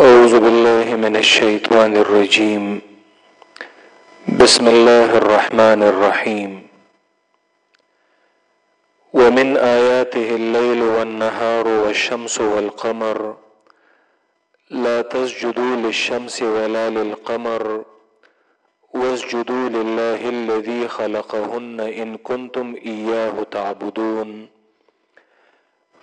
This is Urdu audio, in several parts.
أعوذ بالله من الشيطان الرجيم. بسم الله الرحمن الرحيم. ومن آياته الليل والنهار والشمس والقمر. لا تسجدوا للشمس ولا للقمر. واسجدوا لله الذي خلقهن إن كنتم إياه تعبدون.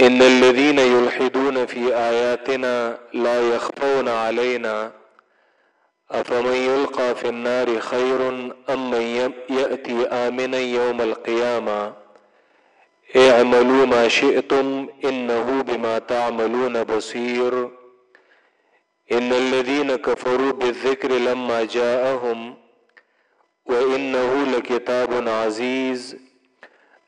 إن الذين يلحدون في آياتنا لا يخفون علينا أفمن يلقى في النار خير أم من يأتي آمنا يوم القيامة؟ اعملوا ما شئتم إنه بما تعملون بصير. إن الذين كفروا بالذكر لما جاءهم وإنه لكتاب عزيز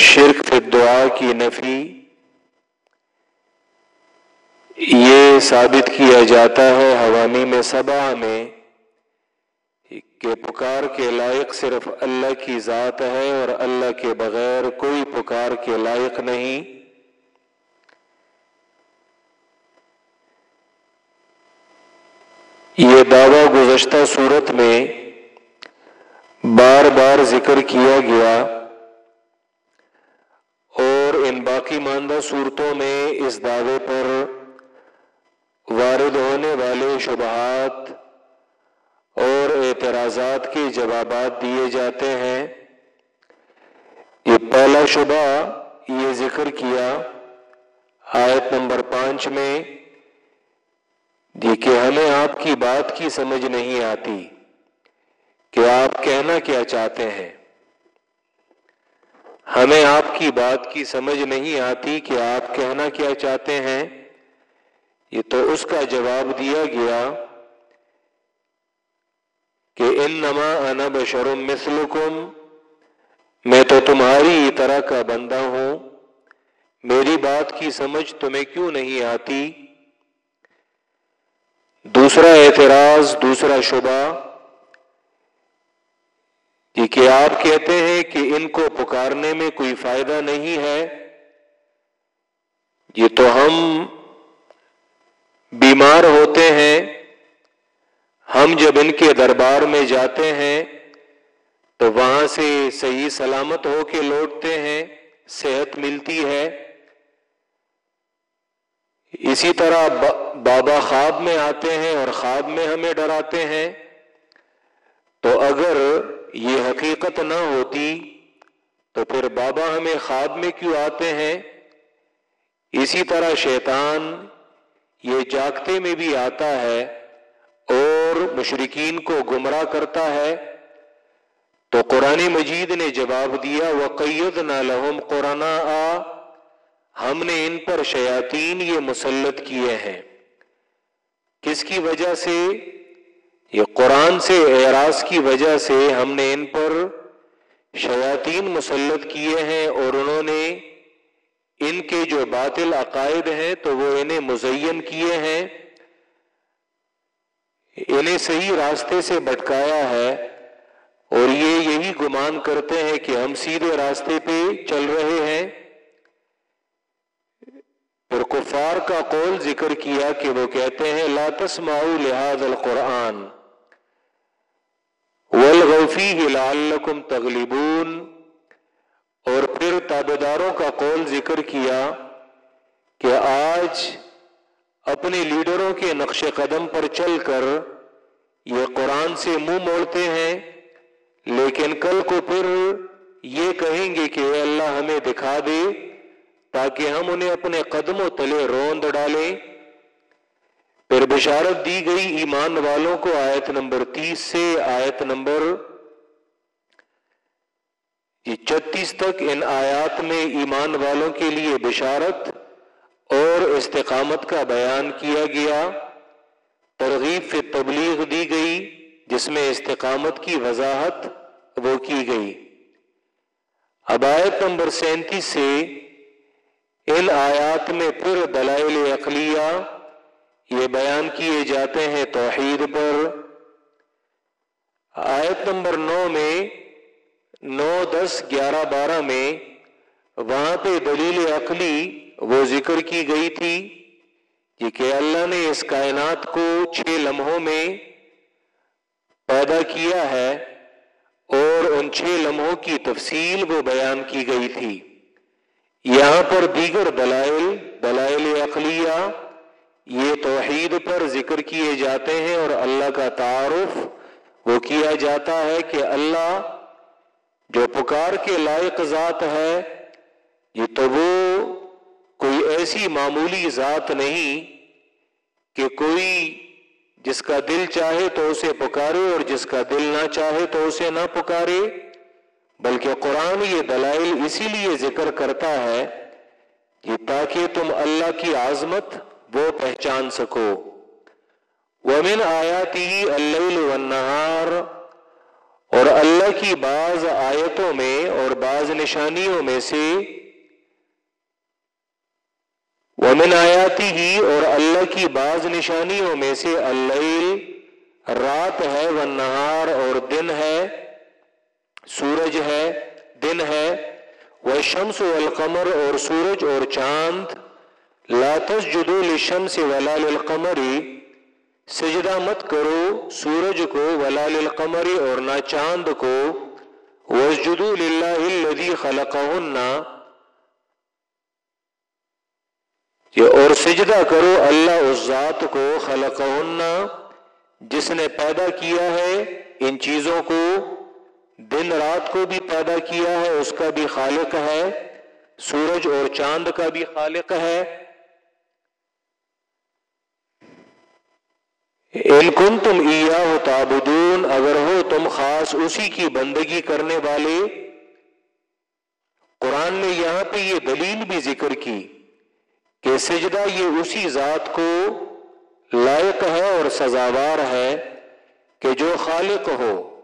شرک فی دعا کی نفی، یہ ثابت کیا جاتا ہے حوامی میں سبا میں کہ پکار کے لائق صرف اللہ کی ذات ہے اور اللہ کے بغیر کوئی پکار کے لائق نہیں۔ یہ دعویٰ گزشتہ صورت میں بار بار ذکر کیا گیا۔ ان باقی ماندہ صورتوں میں اس دعوے پر وارد ہونے والے شبہات اور اعتراضات کے جوابات دیے جاتے ہیں۔ یہ پہلا شبہ یہ ذکر کیا آیت نمبر پانچ میں کہ ہمیں آپ کی بات کی سمجھ نہیں آتی کہ آپ کہنا کیا چاہتے ہیں۔ ہمیں آپ کی بات کی سمجھ نہیں آتی کہ آپ کہنا کیا چاہتے ہیں؟ یہ تو اس کا جواب دیا گیا کہ ان نما انا بشرم مثلکم، میں تو تمہاری طرح کا بندہ ہوں۔ میری بات کی سمجھ تمہیں کیوں نہیں آتی؟ دوسرا اعتراض، دوسرا شبہ یہ آپ کہتے ہیں کہ ان کو پکارنے میں کوئی فائدہ نہیں ہے، یہ تو ہم بیمار ہوتے ہیں، ہم جب ان کے دربار میں جاتے ہیں تو وہاں سے صحیح سلامت ہو کے لوٹتے ہیں، صحت ملتی ہے۔ اسی طرح بابا خواب میں آتے ہیں اور خواب میں ہمیں ڈراتے ہیں۔ تو اگر یہ حقیقت نہ ہوتی تو پھر بابا ہمیں خواب میں کیوں آتے ہیں؟ اسی طرح شیطان یہ جاگتے میں بھی آتا ہے اور مشرقین کو گمراہ کرتا ہے۔ تو قرآن مجید نے جواب دیا وقید نہ لہم قرآن آ ہم نے ان پر شیاطین یہ مسلط کیے ہیں۔ کس کی وجہ سے؟ یہ قرآن سے اعراض کی وجہ سے ہم نے ان پر شیاطین مسلط کیے ہیں اور انہوں نے ان کے جو باطل عقائد ہیں تو وہ انہیں مزین کیے ہیں، انہیں صحیح راستے سے بٹکایا ہے اور یہ یہی گمان کرتے ہیں کہ ہم سیدھے راستے پہ چل رہے ہیں۔ پھر کفار کا قول ذکر کیا کہ وہ کہتے ہیں، لا تسمعوا لہذا القرآن۔ والغفی لعلکم تغلبون۔ اور پھر تابداروں کا قول ذکر کیا کہ آج اپنے لیڈروں کے نقش قدم پر چل کر یہ قرآن سے منہ موڑتے ہیں، لیکن کل کو پھر یہ کہیں گے کہ اے اللہ ہمیں دکھا دے تاکہ ہم انہیں اپنے قدموں تلے روند ڈالیں۔ پھر بشارت دی گئی ایمان والوں کو آیت نمبر تیس سے آیت نمبر یہ چتیس تک ان آیات میں ایمان والوں کے لیے بشارت اور استقامت کا بیان کیا گیا۔ ترغیب فی تبلیغ دی گئی، جس میں استقامت کی وضاحت وہ کی گئی۔ اب آیت نمبر سینتیس سے ان آیات میں پھر دلائل اقلیہ یہ بیان کیے جاتے ہیں توحید پر۔ آیت نمبر نو میں، نو، دس، گیارہ، بارہ میں وہاں پہ دلیل عقلی وہ ذکر کی گئی تھی کہ اللہ نے اس کائنات کو چھ لمحوں میں پیدا کیا ہے اور ان چھ لمحوں کی تفصیل وہ بیان کی گئی تھی۔ یہاں پر دیگر دلائل دلائل اقلیہ یہ توحید پر ذکر کیے جاتے ہیں اور اللہ کا تعارف وہ کیا جاتا ہے کہ اللہ جو پکار کے لائق ذات ہے، یہ تو وہ کوئی ایسی معمولی ذات نہیں کہ کوئی جس کا دل چاہے تو اسے پکارے اور جس کا دل نہ چاہے تو اسے نہ پکارے، بلکہ قرآن یہ دلائل اسی لیے ذکر کرتا ہے کہ تاکہ تم اللہ کی عظمت وہ پہچان سکو۔ ومن آیاتی اللیل والنہار اور اللہ کی بعض آیتوں میں اور بعض نشانیوں میں سے۔ ومن آیاتی ہی اور اللہ کی بعض نشانیوں میں سے اللیل، رات ہے والنہار، اور دن ہے، سورج ہے، دن ہے۔ وہ شمس والقمر، اور سورج اور چاند۔ لا تسجدوا للشمس ولا للقمر، سجدہ مت کرو، سورج کو ولا للقمر اور نہ چاند کو۔ واسجدوا للہ الذي خلقهن اور سجدہ کرو اللہ اس ذات کو، خلقہن، جس نے پیدا کیا ہے ان چیزوں کو۔ دن رات کو بھی پیدا کیا ہے، اس کا بھی خالق ہے۔ سورج اور چاند کا بھی خالق ہے۔ کن تم ہو تابدون اگر ہو تم خاص اسی کی بندگی کرنے والے۔ قرآن نے یہاں پہ یہ دلیل بھی ذکر کی کہ سجدہ یہ اسی ذات کو لائق ہے اور سزاوار ہے کہ جو خالق ہو۔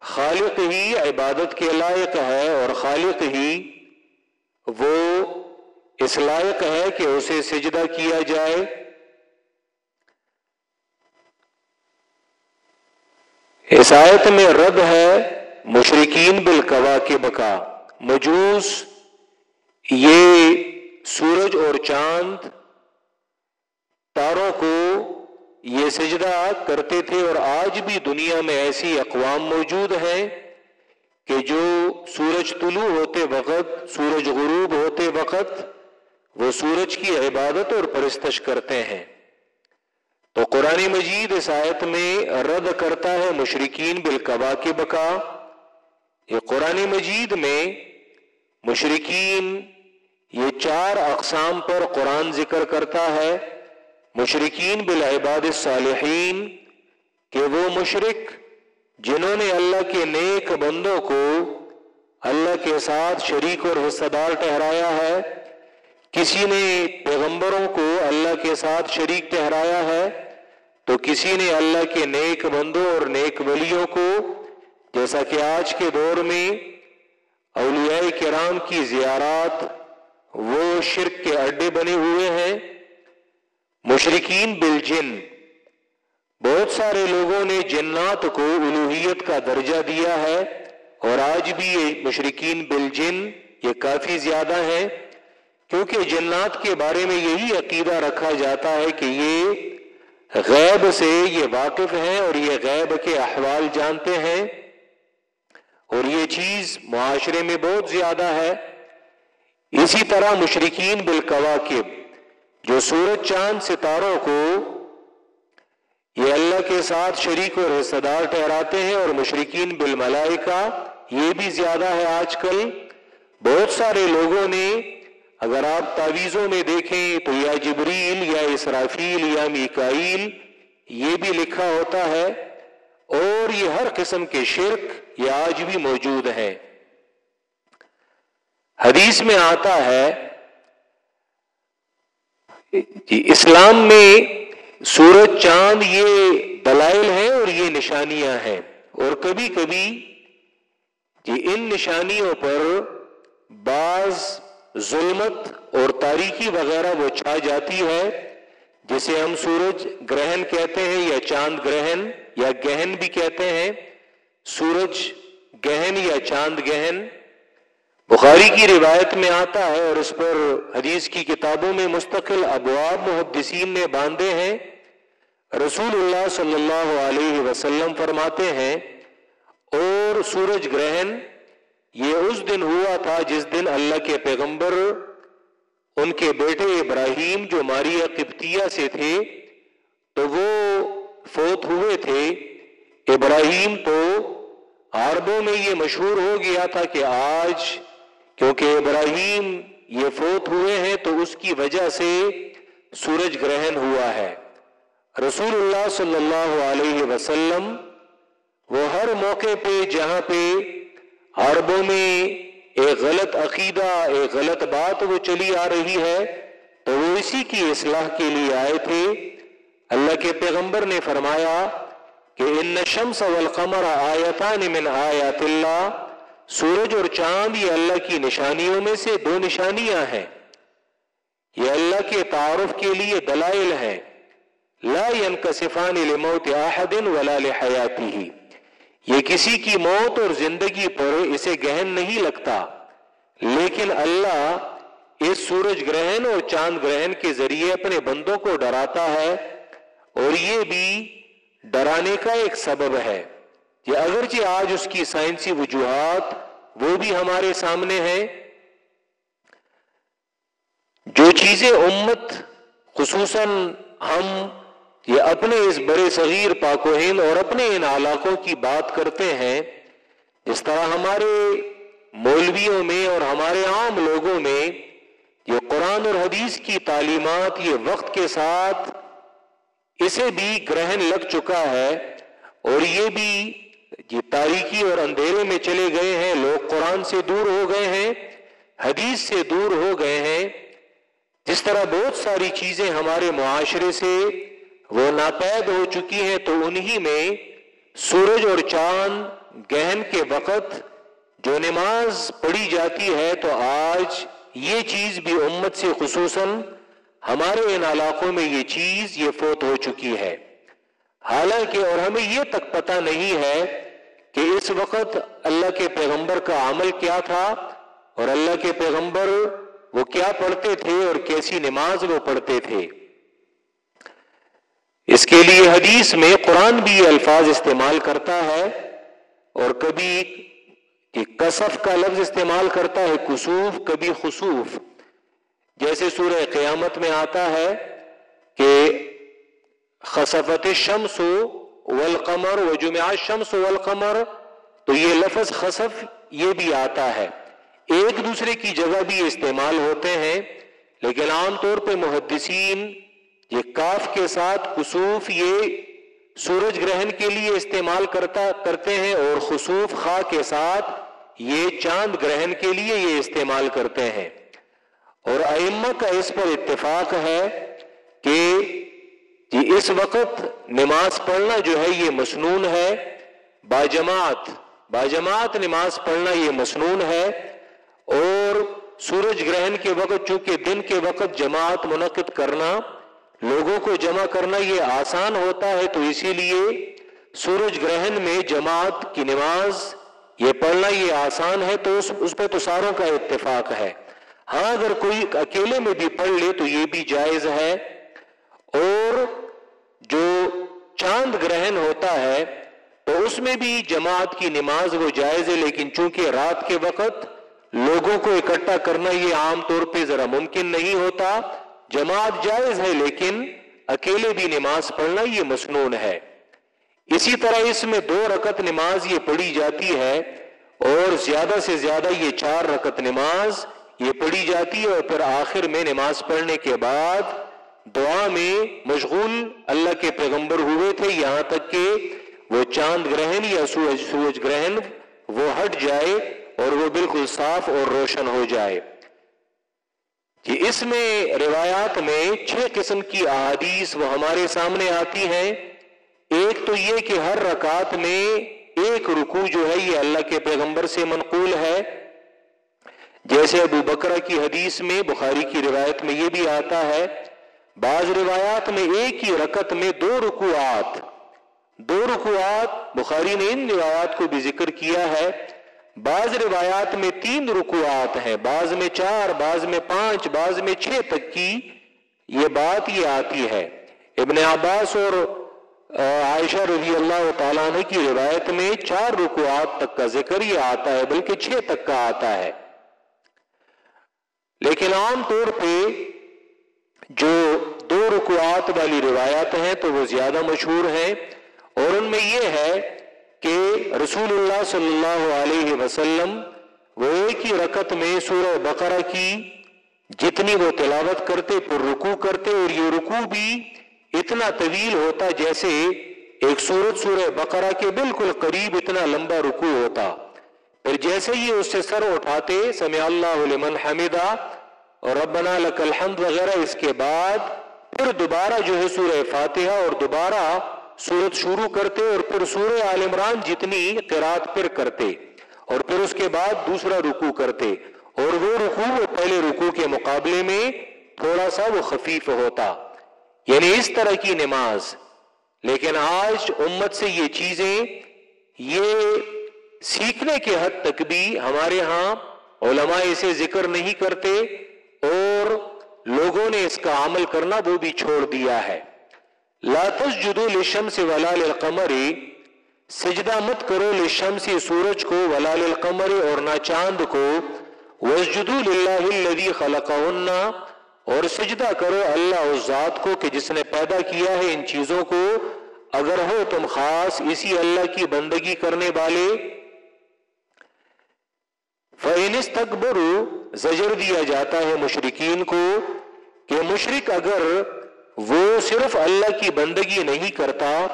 خالق ہی عبادت کے لائق ہے اور خالق ہی وہ اس لائق ہے کہ اسے سجدہ کیا جائے۔ اس آیت میں رد ہے مشرقین بالکوا کے بکا مجوس، یہ سورج اور چاند تاروں کو یہ سجدہ کرتے تھے اور آج بھی دنیا میں ایسی اقوام موجود ہیں کہ جو سورج طلوع ہوتے وقت، سورج غروب ہوتے وقت وہ سورج کی عبادت اور پرستش کرتے ہیں۔ تو قرآن مجید اس آیت میں رد کرتا ہے مشرقین بالکبا کے بکا یہ قرآن مجید میں مشرقین یہ چار اقسام پر قرآن ذکر کرتا ہے۔ مشرقین بالعباد الصالحین، کہ وہ مشرق جنہوں نے اللہ کے نیک بندوں کو اللہ کے ساتھ شریک اور حصہ دار ٹہرایا ہے۔ کسی نے پیغمبروں کو اللہ کے ساتھ شریک ٹہرایا ہے۔ تو کسی نے اللہ کے نیک بندوں اور نیک ولیوں کو، جیسا کہ آج کے دور میں اولیاء کرام کی زیارات وہ شرک کے اڈے بنے ہوئے ہیں مشرقین بالجن۔ بہت سارے لوگوں نے جنات کو الوحیت کا درجہ دیا ہے اور آج بھی یہ مشرقین بالجن یہ کافی زیادہ ہے کیونکہ جنات کے بارے میں یہی عقیدہ رکھا جاتا ہے کہ یہ غیب سے یہ واقف ہیں اور یہ غیب کے احوال جانتے ہیں اور یہ چیز معاشرے میں بہت زیادہ ہے۔ اسی طرح مشرقین بالکواکب، جو سورج، چاند، ستاروں کو یہ اللہ کے ساتھ شریک اور حصہ دار ٹھہراتے ہیں اور مشرقین بالملائکہ یہ بھی زیادہ ہے۔ آج کل بہت سارے لوگوں نے اگر آپ تعویذوں میں دیکھیں تو یا جبریل یا اسرافیل یا میکائیل، یہ بھی لکھا ہوتا ہے، اور یہ ہر قسم کے شرک یہ آج بھی موجود ہے حدیث میں آتا ہے جی اسلام میں سورج چاند یہ دلائل ہیں اور یہ نشانیاں ہیں۔ اور کبھی کبھی جی ان نشانیوں پر بعض ظلمت اور تاریخی وغیرہ وہ چھا جاتی ہے، جسے ہم سورج گرہن کہتے ہیں یا چاند گرہن یا گہن بھی کہتے ہیں۔ سورج گہن یا چاند گہن۔ بخاری کی روایت میں آتا ہے اور اس پر حدیث کی کتابوں میں مستقل ابواب محدثین نے باندھے ہیں۔ رسول اللہ صلی اللہ علیہ وسلم فرماتے ہیں، اور سورج گرہن یہ اس دن ہوا تھا جس دن اللہ کے پیغمبر، ان کے بیٹے ابراہیم جو ماریا قبطیہ سے تھے، تو وہ فوت ہوئے تھے۔ ابراہیم تو عربوں میں یہ مشہور ہو گیا تھا کہ آج کیونکہ ابراہیم یہ فوت ہوئے ہیں، تو اس کی وجہ سے سورج گرہن ہوا ہے۔ رسول اللہ صلی اللہ علیہ وسلم وہ ہر موقع پہ جہاں پہ عربوں میں ایک غلط عقیدہ، ایک غلط بات وہ چلی آ رہی ہے، تو وہ اسی کی اصلاح کے لیے آئے تھے۔ اللہ کے پیغمبر نے فرمایا کہ ان شمس والقمر آیتان من آیات اللہ۔ سورج اور چاند یہ اللہ کی نشانیوں میں سے دو نشانیاں ہیں۔ یہ اللہ کے تعارف کے لیے دلائل ہیں۔ لا ينکسفان لموت احد ولا لحیاته۔ یہ کسی کی موت اور زندگی پر اسے گہن نہیں لگتا، لیکن اللہ اس سورج گرہن اور چاند گرہن کے ذریعے اپنے بندوں کو ڈراتا ہے اور یہ بھی ڈرانے کا ایک سبب ہے کہ اگرچہ آج اس کی سائنسی وجوہات وہ بھی ہمارے سامنے ہیں، جو چیزیں امت، خصوصاً ہم یہ اپنے اس بڑے صغیر پاک و ہند اور اپنے ان علاقوں کی بات کرتے ہیں، اس طرح ہمارے مولویوں میں اور ہمارے عام لوگوں میں یہ قرآن اور حدیث کی تعلیمات یہ وقت کے ساتھ اسے بھی گرہن لگ چکا ہے اور یہ بھی یہ تاریخی اور اندھیرے میں چلے گئے ہیں، لوگ قرآن سے دور ہو گئے ہیں، حدیث سے دور ہو گئے ہیں۔ جس طرح بہت ساری چیزیں ہمارے معاشرے سے وہ ناپید ہو چکی ہیں تو انہی میں سورج اور چاند گہن کے وقت جو نماز پڑھی جاتی ہے تو آج یہ چیز بھی امت سے خصوصاً ہمارے ان علاقوں میں یہ چیز یہ فوت ہو چکی ہے۔ حالانکہ اور ہمیں یہ تک پتہ نہیں ہے کہ اس وقت اللہ کے پیغمبر کا عمل کیا تھا اور اللہ کے پیغمبر وہ کیا پڑھتے تھے اور کیسی نماز وہ پڑھتے تھے۔ اس کے لیے حدیث میں قرآن بھی یہ الفاظ استعمال کرتا ہے اور کبھی کسف کا لفظ استعمال کرتا ہے، کسوف، کبھی خصوف جیسے سورہ قیامت میں آتا ہے کہ خصفت شمس والقمر و جمع شمس والقمر، تو یہ لفظ خصف یہ بھی آتا ہے۔ ایک دوسرے کی جگہ بھی استعمال ہوتے ہیں، لیکن عام طور پہ محدثین یہ کاف کے ساتھ کسوف یہ سورج گرہن کے لیے استعمال کرتا کرتے ہیں اور خصوف خا کے ساتھ یہ چاند گرہن کے لیے یہ استعمال کرتے ہیں۔ اور ائمہ کا اس پر اتفاق ہے کہ جی اس وقت نماز پڑھنا جو ہے یہ مسنون ہے۔ باجماعت باجماعت نماز پڑھنا یہ مسنون ہے۔ اور سورج گرہن کے وقت، چونکہ دن کے وقت جماعت منعقد کرنا لوگوں کو جمع کرنا یہ آسان ہوتا ہے، تو اسی لیے سورج گرہن میں جماعت کی نماز، یہ پڑھنا یہ آسان ہے، تو اس اس پہ تو ساروں کا اتفاق ہے۔ ہاں اگر کوئی اکیلے میں بھی پڑھ لے تو یہ بھی جائز ہے۔ اور جو چاند گرہن ہوتا ہے، تو اس میں بھی جماعت کی نماز وہ جائز ہے، لیکن چونکہ رات کے وقت لوگوں کو اکٹھا کرنا یہ عام طور پہ ذرا ممکن نہیں ہوتا جماعت جائز ہے لیکن اکیلے بھی نماز پڑھنا یہ مسنون ہے۔ اسی طرح اس میں دو رکت نماز یہ پڑھی جاتی ہے اور زیادہ سے زیادہ یہ چار رکت نماز یہ پڑھی جاتی ہے اور پھر آخر میں نماز پڑھنے کے بعد دعا میں مشغول اللہ کے پیغمبر ہوئے تھے۔ یہاں تک کہ وہ چاند گرہن یا سورج سورج گرہن وہ ہٹ جائے اور وہ بالکل صاف اور روشن ہو جائے۔ کہ اس میں روایات میں چھ قسم کی احادیث وہ ہمارے سامنے آتی ہیں۔ ایک تو یہ کہ ہر رکعت میں ایک رکو جو ہے یہ اللہ کے پیغمبر سے منقول ہے۔ جیسے ابو بکرا کی حدیث میں، بخاری کی روایت میں یہ بھی آتا ہے۔ بعض روایات میں ایک ہی رکت میں دو رکوعات دو رکوعات، بخاری نے ان روایات کو بھی ذکر کیا ہے۔ بعض روایات میں تین رکوعات ہیں، بعض میں چار، بعض میں پانچ، بعض میں چھ تک کی یہ بات یہ آتی ہے۔ ابن عباس اور عائشہ رضی اللہ تعالیٰ نے کی روایت میں چار رکوعات تک کا ذکر یہ آتا ہے، بلکہ چھ تک کا آتا ہے۔ لیکن عام طور پہ جو دو رکوعات والی روایات ہیں تو وہ زیادہ مشہور ہیں اور ان میں یہ ہے کہ رسول اللہ صلی اللہ علیہ وسلم وہ ایک ہی رکت میں سورہ بقرہ کی جتنی وہ تلاوت کرتے، پر رکو کرتے، اور یہ رکو بھی اتنا طویل ہوتا جیسے ایک سورت سورہ بقرہ کے بالکل قریب اتنا لمبا رکو ہوتا۔ پھر جیسے ہی اس سے سر اٹھاتے، سمع اللہ لمن حمدہ اور ربنا لک الحمد وغیرہ، اس کے بعد پھر دوبارہ جو ہے سورہ فاتحہ اور دوبارہ سورت شروع کرتے اور پھر سورہ عال عمران جتنی قرات پھر کرتے اور پھر اس کے بعد دوسرا رکو کرتے اور وہ رکو وہ پہلے رکو کے مقابلے میں تھوڑا سا وہ خفیف ہوتا۔ یعنی اس طرح کی نماز۔ لیکن آج امت سے یہ چیزیں، یہ سیکھنے کے حد تک بھی ہمارے ہاں علماء اسے ذکر نہیں کرتے اور لوگوں نے اس کا عمل کرنا وہ بھی چھوڑ دیا ہے۔ لاتس جدو لشم سے ولال القمری سجدہ مت کرو لشم سے سورج کو ولال القمری اور نہ چاند کو. وسجدو للہ الذی خلقہن. اور سجدہ کرو اللہ اس ذات کو کہ جس نے پیدا کیا ہے ان چیزوں کو. اگر ہو تم خاص اسی اللہ کی بندگی کرنے والے. فینس تکبر زجر دیا جاتا ہے مشرقین کو کہ مشرق اگر وہ صرف اللہ کی بندگی نہیں کرتا،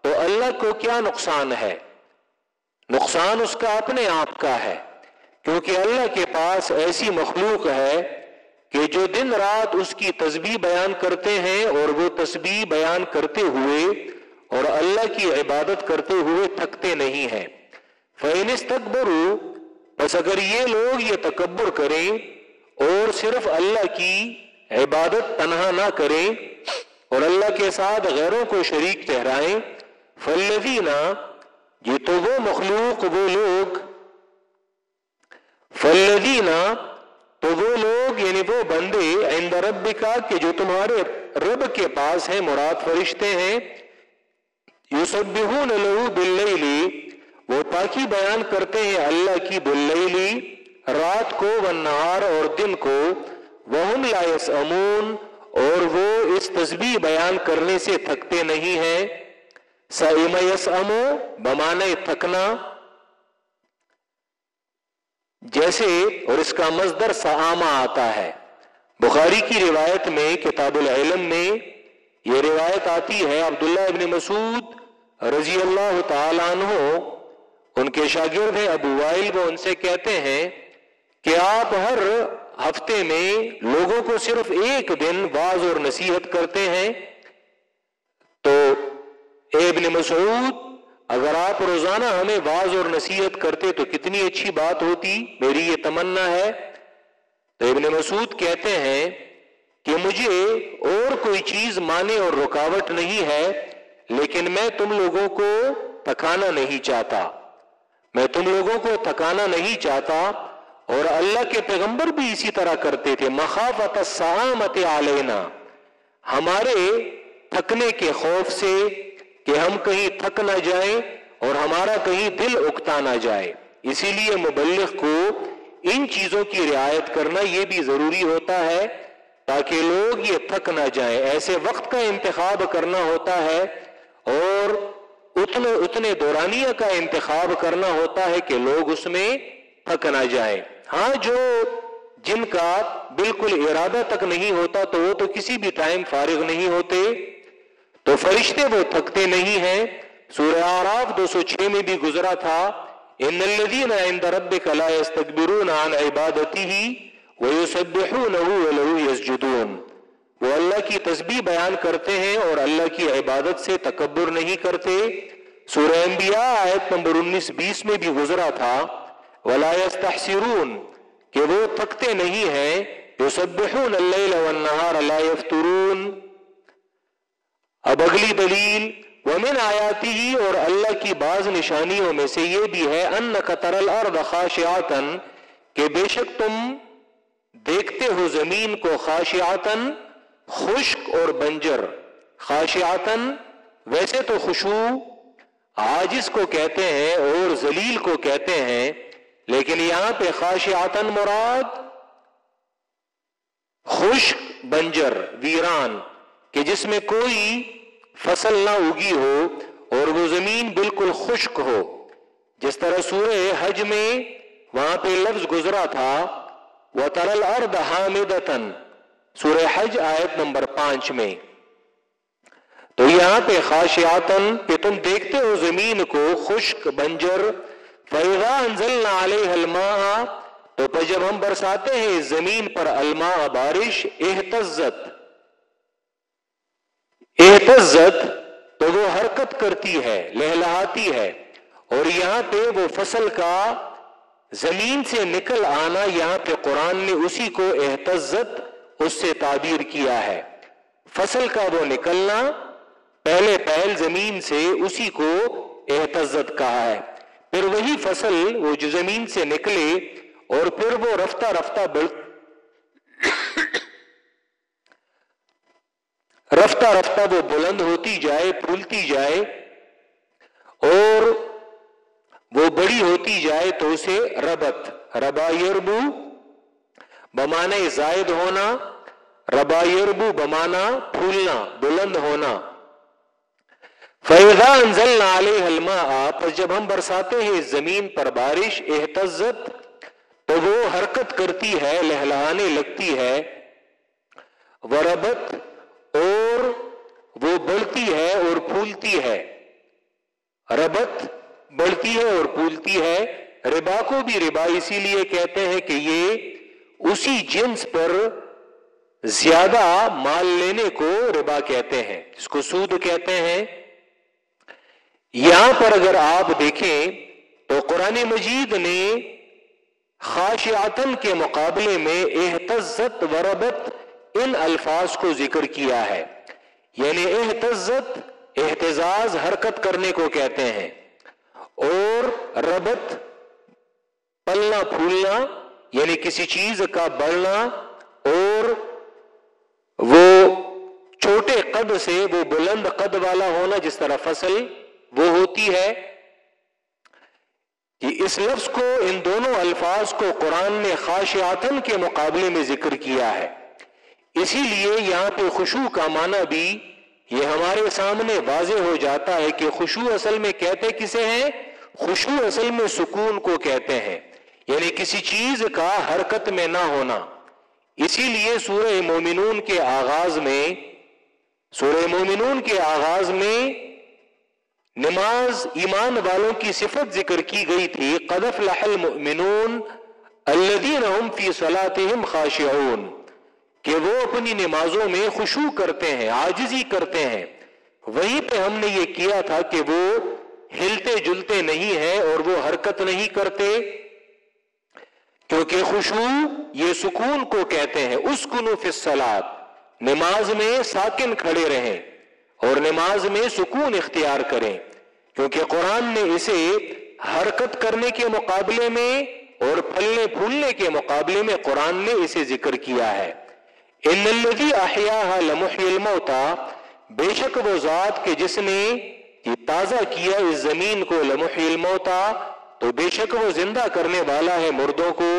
تو اللہ کو کیا نقصان ہے؟ نقصان اس کا اپنے آپ کا ہے، کیونکہ اللہ کے پاس ایسی مخلوق ہے کہ جو دن رات اس کی تسبیح بیان کرتے ہیں اور وہ تسبیح بیان کرتے ہوئے اور اللہ کی عبادت کرتے ہوئے تھکتے نہیں ہیں۔ فینس تکبرو بس اگر یہ لوگ یہ تکبر کریں اور صرف اللہ کی عبادت تنہا نہ کریں اور اللہ کے ساتھ غیروں کو شریک ٹہرائیں فلدینہ یہ تو وہ مخلوق، وہ لوگ۔ فلدینہ تو وہ لوگ یعنی وہ بندے عند رب کا کہ جو تمہارے رب کے پاس ہیں، مراد فرشتے ہیں۔ یوسبحون لہو باللیلی وہ پاکی بیان کرتے ہیں اللہ کی باللیلی رات کو والنہار اور دن کو۔ وہم لا یسعمون اور وہ اس تسبیح بیان کرنے سے تھکتے نہیں ہیں۔ سعیم یسعمو بمانے تھکنا۔ جیسے اور اس کا مزدر سعامہ آتا ہے۔ بخاری کی روایت میں، کتاب العلم میں یہ روایت آتی ہے، عبداللہ ابن مسعود رضی اللہ تعالیٰ عنہ، ان کے شاگرد ہیں ابو وائل، وہ ان سے کہتے ہیں کہ آپ ہر ہفتے میں لوگوں کو صرف ایک دن باز اور نصیحت کرتے ہیں۔ تو ابن مسعود، اگر آپ روزانہ ہمیں باز اور نصیحت کرتے تو کتنی اچھی بات ہوتی، میری یہ تمنا ہے۔ تو ابن مسعود کہتے ہیں کہ مجھے اور کوئی چیز مانے اور رکاوٹ نہیں ہے، لیکن میں تم لوگوں کو تھکانا نہیں چاہتا۔ میں تم لوگوں کو تھکانا نہیں چاہتا اور اللہ کے پیغمبر بھی اسی طرح کرتے تھے. مخافت سامت علینا. ہمارے تھکنے کے خوف سے کہ ہم کہیں تھک نہ جائیں اور ہمارا کہیں دل اکتا نہ جائے. اسی لیے مبلغ کو ان چیزوں کی رعایت کرنا یہ بھی ضروری ہوتا ہے تاکہ لوگ یہ تھک نہ جائیں. ایسے وقت کا انتخاب کرنا ہوتا ہے اور اتنے اتنے دورانیہ کا انتخاب کرنا ہوتا ہے کہ لوگ اس میں تھک نہ جائیں. ہاں جو جن کا بالکل ارادہ تک نہیں ہوتا تو وہ تو کسی بھی ٹائم فارغ نہیں ہوتے۔ تو فرشتے وہ تھکتے نہیں ہیں۔ سورہ آراف دو سو چھ میں بھی گزرا تھا۔ ان الذين عند ربك لا يستكبرون عن عبادته ويسبحونه وله يسجدون وہ اللہ کی تسبیح بیان کرتے ہیں اور اللہ کی عبادت سے تکبر نہیں کرتے۔ سورہ انبیاء آیت نمبر انیس بیس میں بھی گزرا تھا۔ ولا يستحسرون، کہ وہ تھکتے نہیں ہیں يسبحون الليل والنهار لا يفترون اب اگلی دلیل، ومن آیاتی ہی اور اللہ کی بعض نشانیوں میں سے یہ بھی ہے ان قطر الارض خاشعاتن کہ بے شک تم دیکھتے ہو زمین کو خاشعاتن خشک اور بنجر۔ خاشعاتن ویسے تو خوشو عاجز کو کہتے ہیں اور ذلیل کو کہتے ہیں لیکن یہاں پہ خاشعاتن مراد خشک بنجر، ویران، کہ جس میں کوئی فصل نہ اگی ہو اور وہ زمین بالکل خشک ہو۔ جس طرح سورہ حج میں وہاں پہ لفظ گزرا تھا وہ ترل ارد حامدتن سورہ حج آیت نمبر پانچ میں۔ تو یہاں پہ خاشیاتن کہ تم دیکھتے ہو زمین کو خشک بنجر فیضا انزلنا علیہ الماء، تو جب ہم برساتے ہیں زمین پر الماء، بارش، احتزت احتزت، تو وہ حرکت کرتی ہے، لہلاتی ہے، اور یہاں پہ وہ فصل کا زمین سے نکل آنا یہاں پہ قرآن نے اسی کو احتزت، اس سے تعبیر کیا ہے۔ فصل کا وہ نکلنا پہلے پہل زمین سے اسی کو احتزت کہا ہے۔ پھر وہی فصل وہ جو زمین سے نکلے اور پھر وہ رفتہ رفتہ بڑھ رفتہ رفتہ وہ بلند ہوتی جائے، پھولتی جائے اور وہ بڑی ہوتی جائے تو اسے ربت ربا یربو بمانے زائد ہونا، ربا یربو بمانا پھولنا، بلند ہونا۔ فیضا انزل نالے حلما آپ جب ہم برساتے ہیں زمین پر بارش، احتزت، تو وہ حرکت کرتی ہے، لہلانے لگتی ہے، وربت، اور وہ بڑھتی ہے اور پھولتی ہے۔ ربت بڑھتی ہے اور پھولتی ہے۔ ربا کو بھی ربا، اسی لیے کہتے ہیں کہ یہ اسی جنس پر زیادہ مال لینے کو ربا کہتے ہیں۔ اس کو سود کہتے ہیں یہاں پر اگر آپ دیکھیں تو قرآن مجید نے خاشعتن کے مقابلے میں احتزت وربت ان الفاظ کو ذکر کیا ہے۔ یعنی احتزت، احتزاز، حرکت کرنے کو کہتے ہیں۔ اور ربط، پلنا، پھولنا یعنی کسی چیز کا بڑھنا اور وہ چھوٹے قد سے وہ بلند قد والا ہونا، جس طرح فصل وہ ہوتی ہے اس لفظ کو ان دونوں الفاظ کو قرآن نے خاشعاتن کے مقابلے میں ذکر کیا ہے۔ اسی لیے یہاں پہ خوشو کا معنی بھی یہ ہمارے سامنے واضح ہو جاتا ہے کہ خوشو اصل میں کہتے کسے ہیں؟ خوشو اصل میں سکون کو کہتے ہیں۔ یعنی کسی چیز کا حرکت میں نہ ہونا۔ اسی لیے سورہ مومنون کے آغاز میں، سورہ مومنون کے آغاز میں نماز ایمان والوں کی صفت ذکر کی گئی تھی قدف لحل المؤمنون الذین هم فی صلاتهم خاشعون۔ کہ وہ اپنی نمازوں میں خوشو کرتے ہیں آجزی کرتے ہیں۔ وہیں پہ ہم نے یہ کیا تھا کہ وہ ہلتے جلتے نہیں ہیں اور وہ حرکت نہیں کرتے، کیونکہ خوشبو یہ سکون کو کہتے ہیں۔ اس کنو فصلات نماز میں ساکن کھڑے رہیں۔ اور نماز میں سکون اختیار کریں، کیونکہ قرآن نے اسے حرکت کرنے کے مقابلے میں اور پھلنے پھولنے کے مقابلے میں قرآن نے اسے ذکر کیا ہے۔ ان الذي احیاها لمحی الموتا بے شک وہ ذات کے جس نے یہ تازہ کیا اس زمین کو لمحی الموتا تو بے شک وہ زندہ کرنے والا ہے مردوں کو۔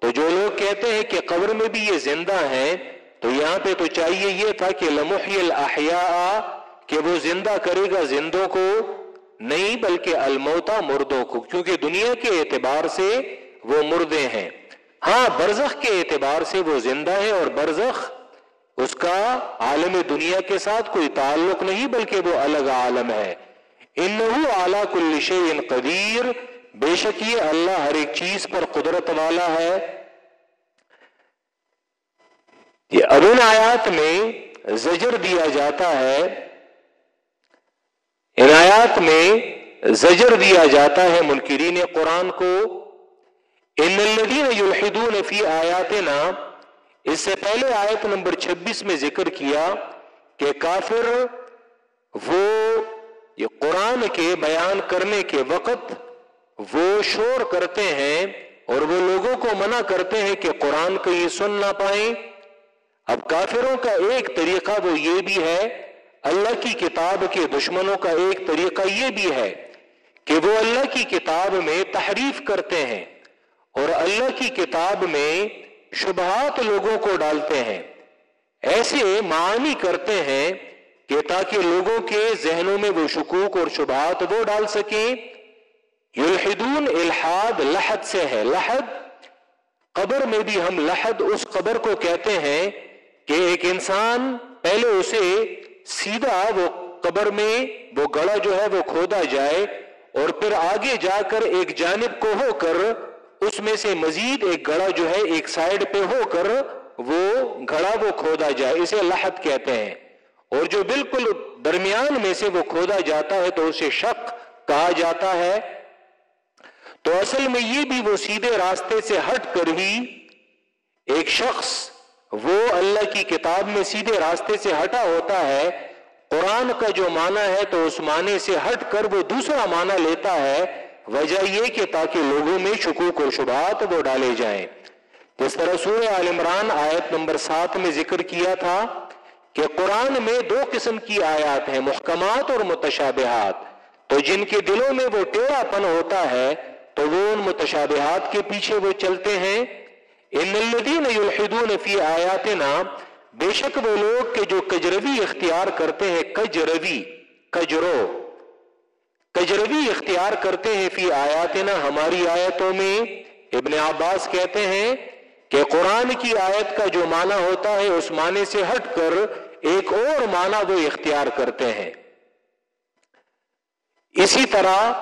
تو جو لوگ کہتے ہیں کہ قبر میں بھی یہ زندہ ہیں تو یہاں پہ تو چاہیے یہ تھا کہ لمحی الاحیاء کہ وہ زندہ کرے گا زندوں کو نہیں بلکہ الموتا مردوں کو، کیونکہ دنیا کے اعتبار سے وہ مردے ہیں۔ ہاں برزخ کے اعتبار سے وہ زندہ ہے اور برزخ اس کا عالم دنیا کے ساتھ کوئی تعلق نہیں بلکہ وہ الگ عالم ہے۔ انہو اعلیٰ کل شیء قدیر، بے شک یہ اللہ ہر ایک چیز پر قدرت والا ہے۔ یہ اب ان آیات میں زجر دیا جاتا ہے، ان آیات میں زجر دیا جاتا ہے منکرین قرآن کو، ان الذین یلحدون فی آیاتنا، اس سے پہلے آیت نمبر چھبیس میں ذکر کیا کہ کافر وہ، یہ قرآن کے بیان کرنے کے وقت وہ شور کرتے ہیں اور وہ لوگوں کو منع کرتے ہیں کہ قرآن کو یہ سن نہ پائیں۔ اب کافروں کا ایک طریقہ وہ یہ بھی ہے، اللہ کی کتاب کے دشمنوں کا ایک طریقہ یہ بھی ہے کہ وہ اللہ کی کتاب میں تحریف کرتے ہیں اور اللہ کی کتاب میں شبہات لوگوں کو ڈالتے ہیں۔ ایسے معنی کرتے ہیں کہ تاکہ لوگوں کے ذہنوں میں وہ شکوک اور شبہات وہ ڈال سکیں۔ یلحدون الحاد، لحد سے ہے، لحد۔ قبر میں بھی ہم لحد اس قبر کو کہتے ہیں کہ ایک انسان پہلے اسے سیدھا وہ قبر میں وہ گڑا جو ہے وہ کھودا جائے اور پھر آگے جا کر ایک جانب کو ہو کر اس میں سے مزید ایک گڑا جو ہے ایک سائڈ پہ ہو کر وہ گھڑا وہ کھودا جائے، اسے لحد کہتے ہیں۔ اور جو بالکل درمیان میں سے وہ کھودا جاتا ہے تو اسے شک کہا جاتا ہے۔ تو اصل میں یہ بھی وہ سیدھے راستے سے ہٹ کر ہی ایک شخص وہ اللہ کی کتاب میں سیدھے راستے سے ہٹا ہوتا ہے، قرآن کا جو معنی ہے تو اس معنی سے ہٹ کر وہ دوسرا معنی لیتا ہے، وجہ یہ کہ تاکہ لوگوں میں شکوک و شبہات وہ ڈالے جائیں۔ جس طرح سورہ عال عمران آیت نمبر سات میں ذکر کیا تھا کہ قرآن میں دو قسم کی آیات ہیں، محکمات اور متشابہات۔ تو جن کے دلوں میں وہ ٹیڑھا پن ہوتا ہے، تو وہ ان متشابہات کے پیچھے وہ چلتے ہیں۔ ان الذین یلحدون فی آیاتنا، بے شک وہ لوگ کہ جو کجروی اختیار کرتے ہیں، کجروی، کجرو، کجروی اختیار کرتے ہیں فی آیاتنا ہماری آیتوں میں، ابن عباس کہتے ہیں کہ قرآن کی آیت کا جو معنی ہوتا ہے، اس معنی سے ہٹ کر ایک اور معنی وہ اختیار کرتے ہیں۔ اسی طرح